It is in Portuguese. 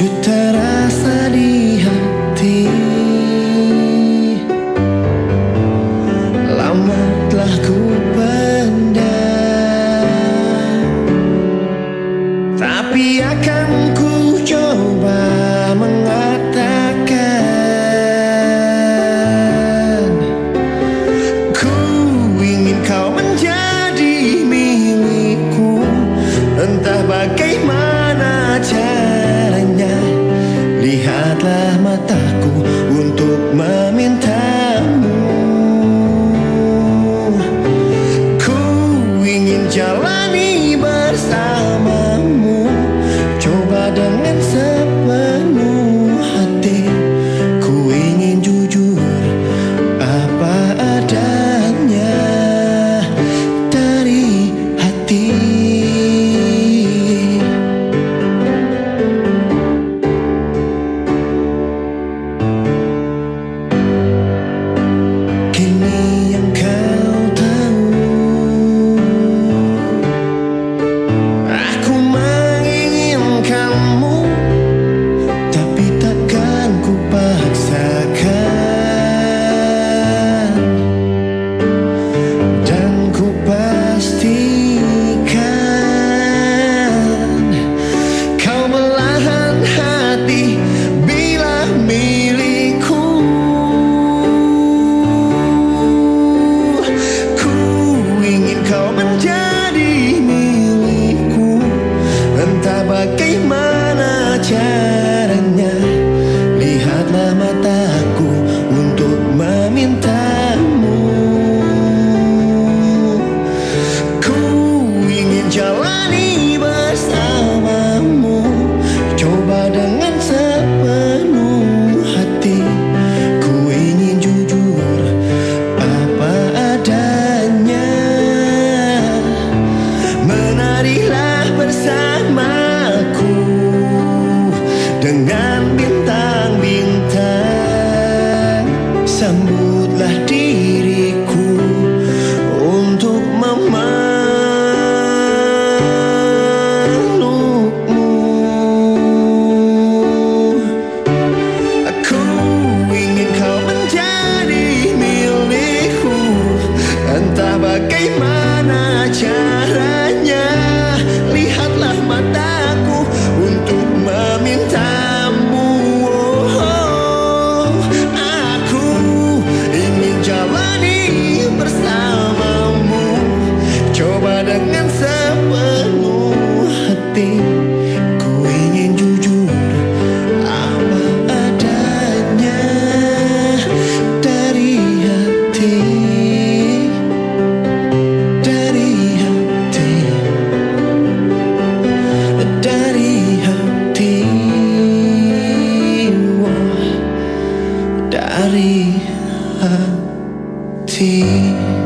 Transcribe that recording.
Yüzde Lihatlah mataku untuk see